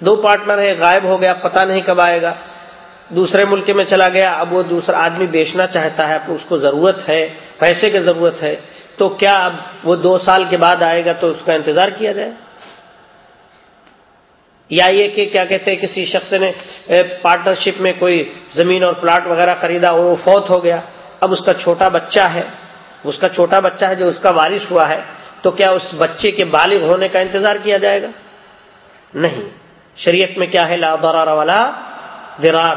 دو پارٹنر ہے غائب ہو گیا، پتہ نہیں کب آئے گا۔ دوسرے ملک میں چلا گیا، اب وہ دوسرا آدمی بیچنا چاہتا ہے اس کو ضرورت ہے، پیسے کی ضرورت ہے۔ تو کیا اب وہ دو سال کے بعد آئے گا تو اس کا انتظار کیا جائے؟ یا یہ کہ کیا کہتے ہیں، کسی شخص نے پارٹنرشپ میں کوئی زمین اور پلاٹ وغیرہ خریدا، وہ فوت ہو گیا۔ اب اس کا چھوٹا بچہ ہے۔ اس کا چھوٹا بچہ ہے جو اس کا وارث ہوا ہے، تو کیا اس بچے کے بالغ ہونے کا انتظار کیا جائے گا؟ نہیں۔ شریعت میں کیا ہے؟ لا ضرار والا درار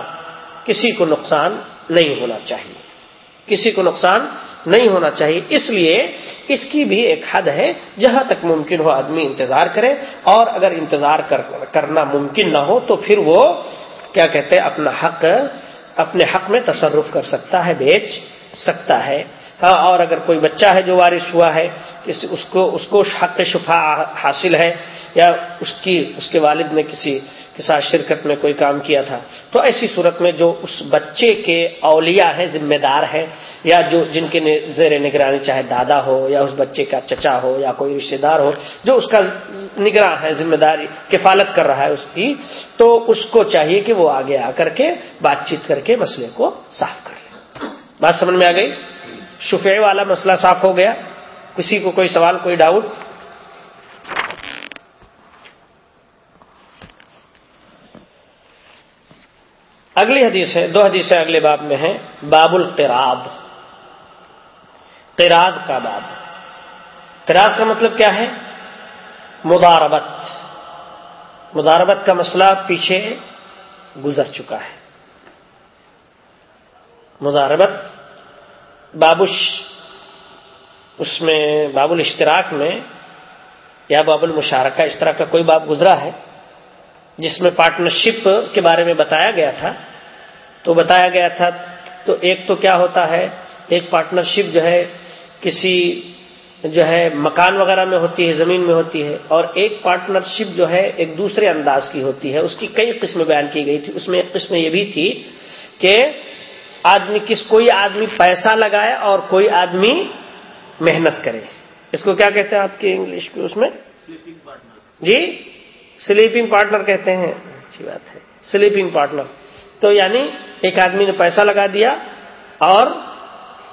کسی کو نقصان نہیں ہونا چاہیے۔ کسی کو نقصان نہیں ہونا چاہیے۔ اس لیے اس کی بھی ایک حد ہے، جہاں تک ممکن ہو آدمی انتظار کرے، اور اگر انتظار کرنا ممکن نہ ہو تو پھر وہ کیا کہتے ہیں، اپنا حق، اپنے حق میں تصرف کر سکتا ہے، بیچ سکتا ہے۔ ہاں اور اگر کوئی بچہ ہے جو وارث ہوا ہے، اس کو اس کو حق شفا حاصل ہے یا اس کی، اس کے والد نے کسی، کے ساتھ شرکت میں کوئی کام کیا تھا۔ تو ایسی صورت میں جو اس بچے کے اولیاء ہیں، ذمہ دار ہے یا جو، جن کے زیر نگرانی چاہے دادا ہو، یا اس بچے کا چچا ہو، یا کوئی رشتے دار ہو، جو اس کا نگراں ہے ذمہ داری، کفالت کر رہا ہے اس کی، تو اس کو چاہیے کہ وہ آگے آ کر کے بات چیت کر کے مسئلے کو صاف کر لے۔ بات سمجھ میں آ گئی؟ شفے والا مسئلہ صاف ہو گیا؟ کسی کو کوئی سوال، کوئی ڈاؤٹ؟ اگلی حدیث ہے، دو حدیثیں اگلے باب میں ہیں، باب القراد۔ قراد کا باب۔ قراد کا مطلب کیا ہے؟ مداربت مداربت کا مسئلہ پیچھے گزر چکا ہے۔ مداربت بابش اس میں، باب الاشتراک میں یا باب المشارکہ، اس طرح کا کوئی باب گزرا ہے، جس میں پارٹنرشپ کے بارے میں بتایا گیا تھا۔ تو بتایا گیا تھا تو ایک تو کیا ہوتا ہے ایک پارٹنرشپ جو ہے کسی جو ہے مکان وغیرہ میں ہوتی ہے زمین میں ہوتی ہے اور ایک پارٹنرشپ جو ہے ایک دوسرے انداز کی ہوتی ہے۔ اس کی کئی قسم بیان کی گئی تھی۔ اس میں ایک قسم یہ بھی تھی کہ آدمی کس کوئی آدمی پیسہ لگائے اور کوئی آدمی محنت کرے۔ اس کو کیا کہتے ہیں آپ کی انگلش کی اس میں؟ جی سلیپنگ پارٹنر کہتے ہیں۔ اچھی بات ہے۔ سلیپنگ پارٹنر تو یعنی ایک آدمی نے پیسہ لگا دیا اور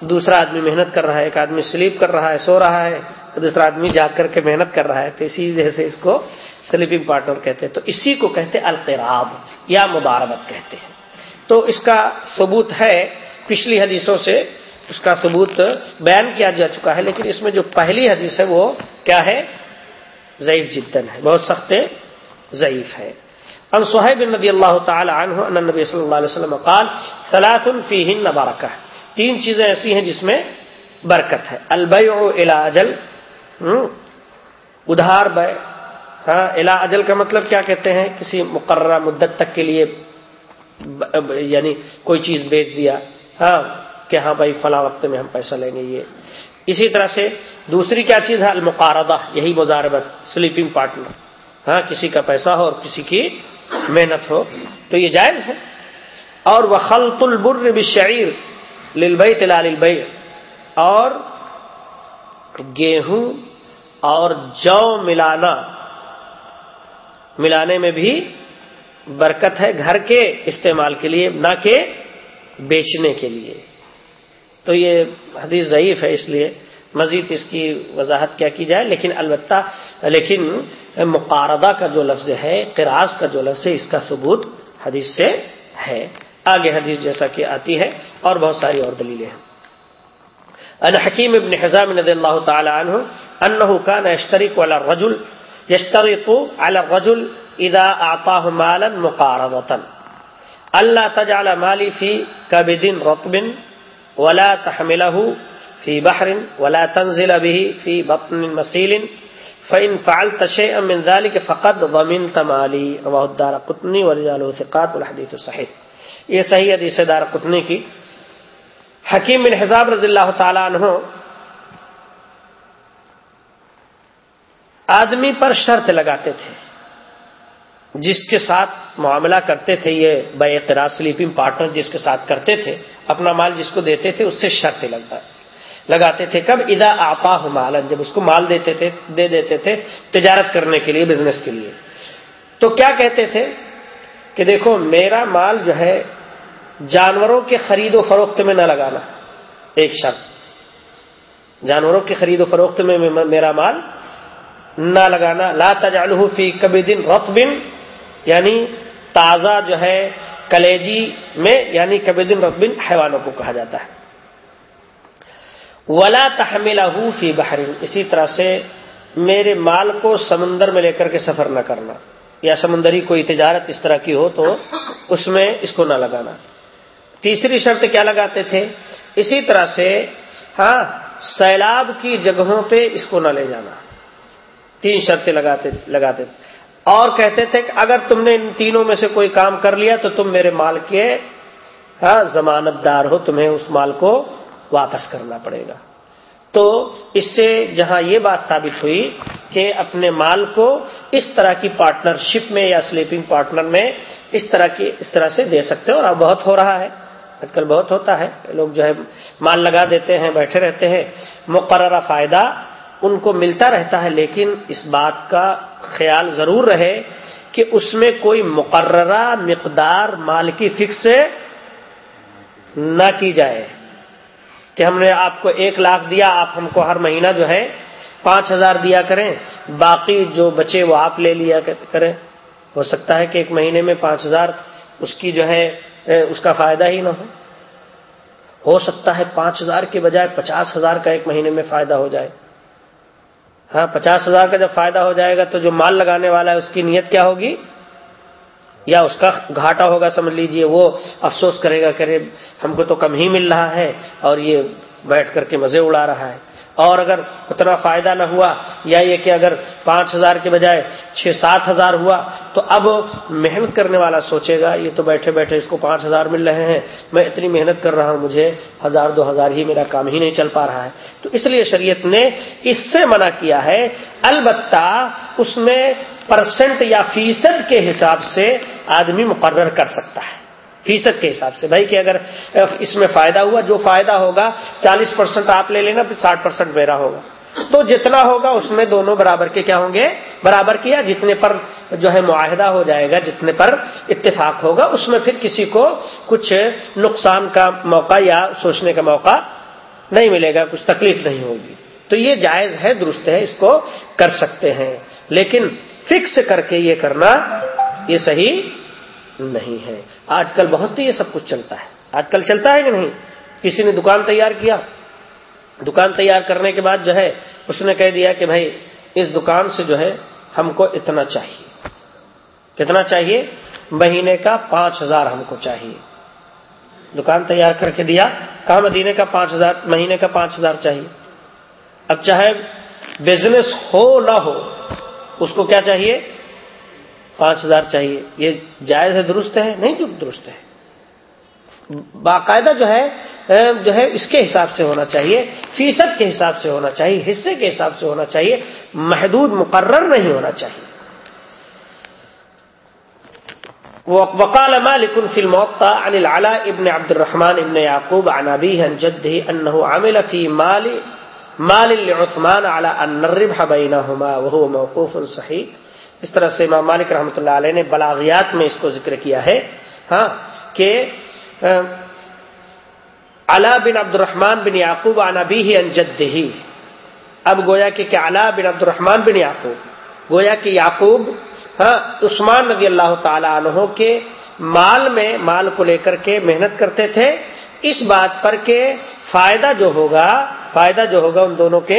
دوسرا آدمی محنت کر رہا ہے، ایک آدمی سلیپ کر رہا ہے، سو رہا ہے دوسرا آدمی جا کر کے محنت کر رہا ہے، تو اسی وجہ سے اس کو سلیپنگ پارٹنر کہتے ہیں۔ تو اسی کو کہتے القراب یا مداربت کہتے ہیں۔ تو اس کا ثبوت ہے، پچھلی حدیثوں سے اس کا ثبوت بیان کیا جا چکا ہے، لیکن اس میں جو پہلی حدیث ہے وہ کیا ہے؟ ضعیف جدن ہے، بہت سخت ضعیف ہے۔ ان صہیب نبی اللہ تعالی عنہ ان نبی صلی اللہ علیہ وسلم قال، ثلاث فیہن برکہ تین چیزیں ایسی ہیں جس میں برکت ہے. البیع الى اجل ادھار بے ہاں الا اجل کا مطلب کیا کہتے ہیں؟ کسی مقررہ مدت تک کے لیے یعنی کوئی چیز بیچ دیا ہاں کہ ہاں بھائی فلاں وقت میں ہم پیسہ لیں گے یہ۔ اسی طرح سے دوسری کیا چیز ہے؟ المقاردہ یہی مزاربت سلیپنگ پارٹنر ہاں کسی کا پیسہ ہو اور کسی کی محنت ہو، تو یہ جائز ہے۔ اور وہ خلط البر بشعیر للبئی تلال البئی اور گیہوں اور جو ملانا، ملانے میں بھی برکت ہے گھر کے استعمال کے لیے، نہ کہ بیچنے کے لیے۔ تو یہ حدیث ضعیف ہے اس لیے۔ مزید اس کی وضاحت کیا کی جائے، لیکن البتہ، لیکن مقاردہ کا جو لفظ ہے، قراض کا جو لفظ ہے، اس کا ثبوت حدیث سے ہے۔ آگے حدیث جیسا کہ آتی ہے، اور بہت ساری اور دلیلیں ہیں۔ ان حکیم ابن حزام رضی اللہ تعالی عنہ انه كان يشترك على الرجل يشترط على الرجل اذا اعطاه مالا مقارضه الا تجعل مالي في كبد رطب ولا تحمله في بحر ولا تنزل به في بطن مسيل فإن فعلت شيئا من ذلك فقد ضمنت مالي رواه الدار قطني ثقات والحديث صحيح یہ صحیح حدیث دار قطنی کی۔ حکیم بن حزاب رضی اللہ تعالی عنہ آدمی پر شرط لگاتے تھے۔ جس کے ساتھ معاملہ کرتے تھے، یہ بے اقرا سلیپنگ پارٹنر جس کے ساتھ کرتے تھے، اپنا مال جس کو دیتے تھے، اس سے شرط لگتا۔ لگاتے تھے کب؟ ادا آپا ہو جب اس کو مال دیتے تھے، دے دیتے تھے تجارت کرنے کے لیے، بزنس کے لیے۔ تو کیا کہتے تھے؟ کہ دیکھو، میرا مال جو ہے، جانوروں کے خرید و فروخت میں نہ لگانا، ایک شرط۔ جانوروں کی خرید و فروخت میں میرا مال نہ لگانا۔ لا تجعلہ فی کبھی دن رت بن یعنی تازہ جو ہے، کلیجی میں یعنی کبھی دن رقبن حیوانوں کو کہا جاتا ہے۔ ولا تحمل فی بحرین اسی طرح سے میرے مال کو سمندر میں لے کر کے سفر نہ کرنا۔ یا سمندری کوئی تجارت اس طرح کی ہو تو اس میں اس کو نہ لگانا۔ تیسری شرط کیا لگاتے تھے؟ اسی طرح سے ہاں سیلاب کی جگہوں پہ اس کو نہ لے جانا۔ تین شرطیں لگاتے لگاتے تھے۔ اور کہتے تھے کہ اگر تم نے ان تینوں میں سے کوئی کام کر لیا تو تم میرے مال کے ہاں ضمانت دار ہو، تمہیں اس مال کو واپس کرنا پڑے گا۔ تو اس سے جہاں یہ بات ثابت ہوئی کہ اپنے مال کو اس طرح کی پارٹنرشپ میں یا سلیپنگ پارٹنر میں اس طرح کی اس طرح سے دے سکتے اور اب بہت ہو رہا ہے۔ آج کل بہت ہوتا ہے۔ لوگ جو ہے مال لگا دیتے ہیں، بیٹھے رہتے ہیں۔ مقررہ فائدہ ان کو ملتا رہتا ہے، لیکن اس بات کا خیال ضرور رہے کہ اس میں کوئی مقررہ مقدار مال کی فکس نہ کی جائے۔ کہ ہم نے آپ کو ایک لاکھ دیا، آپ ہم کو ہر مہینہ جو ہے پانچ ہزار دیا کریں۔ باقی جو بچے وہ آپ لے لیا کریں۔ ہو سکتا ہے کہ ایک مہینے میں پانچ ہزار اس کی جو ہے، اس کا فائدہ ہی نہ ہو۔ ہو سکتا ہے پانچ ہزار کے بجائے پچاس ہزار کا ایک مہینے میں فائدہ ہو جائے۔ ہاں پچاس ہزار کا جب فائدہ ہو جائے گا تو جو مال لگانے والا ہے، اس کی نیت کیا ہوگی؟ یا اس کا گھاٹا ہوگا سمجھ لیجیے، وہ افسوس کرے گا کہ ہم کو تو کم ہی مل رہا ہے اور یہ بیٹھ کر کے مزے اڑا رہا ہے۔ اور اگر اتنا فائدہ نہ ہوا، یا یہ کہ اگر پانچ ہزار کے بجائے چھ سات ہزار ہوا، تو اب محنت کرنے والا سوچے گا، یہ تو بیٹھے بیٹھے اس کو پانچ ہزار مل رہے ہیں، میں اتنی محنت کر رہا ہوں، مجھے ہزار دو ہزار ہی میرا کام ہی نہیں چل پا رہا ہے۔ تو اس لیے شریعت نے اس سے منع کیا ہے، البتہ اس میں پرسنٹ یا فیصد کے حساب سے آدمی مقرر کر سکتا ہے۔ فیصد کے حساب سے۔ بھائی کہ اگر اس میں فائدہ ہوا، جو فائدہ ہوگا، چالیس پرسینٹ آپ لے لینا، پھر ساٹھ پرسینٹ میرا ہوگا۔ تو جتنا ہوگا، اس میں دونوں برابر کے کیا ہوں گے؟ برابر کیا۔ جتنے پر جو ہے معاہدہ ہو جائے گا، جتنے پر اتفاق ہوگا، اس میں پھر کسی کو کچھ نقصان کا موقع یا سوچنے کا موقع نہیں ملے گا، کچھ تکلیف نہیں ہوگی۔ تو یہ جائز ہے، درست ہے، اس کو کر سکتے ہیں۔ لیکن فکس کر کے یہ کرنا یہ صحیح نہیں ہے۔ آج کل بہت ہی یہ سب کچھ چلتا ہے۔ آج کل چلتا ہے کہ نہیں؟ کسی نے دکان تیار کیا۔ دکان تیار کرنے کے بعد جو ہے، اس نے کہہ دیا کہ بھائی، اس دکان سے جو ہے، ہم کو اتنا چاہیے۔ کتنا چاہیے؟ مہینے کا پانچ ہزار ہم کو چاہیے۔ دکان تیار کر کے دیا۔ کہاں مدینے کا پانچ ہزار؟ مہینے کا پانچ ہزار چاہیے۔ اب چاہے بزنس ہو نہ ہو اس کو کیا چاہیے؟ پانچ ہزار چاہیے۔ یہ جائز ہے، درست ہے؟ نہیں جو درست ہے۔ باقاعدہ جو ہے جو ہے، اس کے حساب سے ہونا چاہیے، فیصد کے حساب سے ہونا چاہیے، حصے کے حساب سے ہونا چاہیے، محدود، مقرر نہیں ہونا چاہیے۔ وقال مالك في الموطا عن العلاء ابن عبد الرحمن ابن يعقوب عن ابيه عن جده عمل في مال مال لعثمان على ان الربح بينهما وهو موقوف صحيح. اس طرح سے امام مالک رحمۃ اللہ علیہ نے بلاغیات میں اس کو ذکر کیا ہے ہاں کہ علا بن عبد الرحمان بن یعقوب نبی ہی انجد ہی اب گویا کہ کہ علا بن عبد الرحمان بن یعقوب، گویا کہ یعقوب ہاں عثمان نبی اللہ تعالی عنہ کے مال میں، مال کو لے کر کے محنت کرتے تھے۔ اس بات پر کہ فائدہ جو ہوگا فائدہ جو ہوگا ان دونوں کے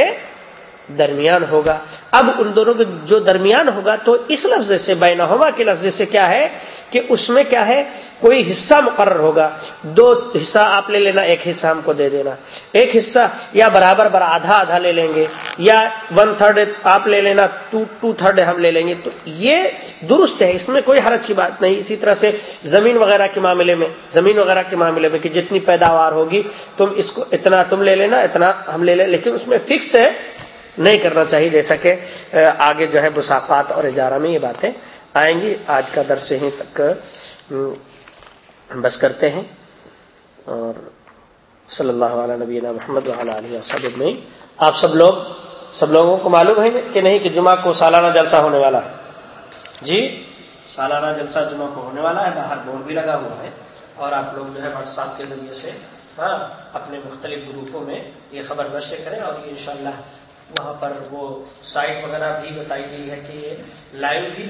درمیان ہوگا۔ اب ان دونوں کے جو درمیان ہوگا تو اس لفظ سے بینہما کے لفظ سے کیا ہے کہ اس میں کیا ہے، کوئی حصہ مقرر ہوگا۔ دو حصہ آپ لے لینا، ایک حصہ ہم کو دے دینا۔ ایک حصہ یا برابر بر آدھا آدھا لے لیں گے، یا ون تھرڈ آپ لے لینا ٹو ٹو تھرڈ ہم لے لیں گے۔ تو یہ درست ہے، اس میں کوئی حرج کی بات نہیں۔ اسی طرح سے زمین وغیرہ کے معاملے میں، زمین وغیرہ کے معاملے میں کہ جتنی پیداوار ہوگی، تم اس کو اتنا تم لے لینا، اتنا ہم لے لیں۔ لیکن اس میں فکس ہے نہیں کرنا چاہیے، جیسا کہ آگے جو ہے مسافات اور اجارہ میں یہ باتیں آئیں گی۔ آج کا درس ہی تک بس کرتے ہیں۔ اور صلی اللہ علیہ نبی محمد علیہ وسلم میں آپ سب لوگ، سب لوگوں کو معلوم ہے کہ نہیں کہ جمعہ کو سالانہ جلسہ ہونے والا ہے؟ جی؟ سالانہ جلسہ جمعہ کو ہونے والا ہے، باہر بورڈ بھی لگا ہوا ہے۔ اور آپ لوگ جو ہے واٹس ایپ کے ذریعے سے ہاں اپنے مختلف گروپوں میں یہ خبر نشر کریں اور یہ انشاءاللہ وہاں پر وہ سائٹ وغیرہ بھی بتائی گئی ہے کہ لائیو بھی